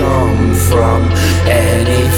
come from, Anything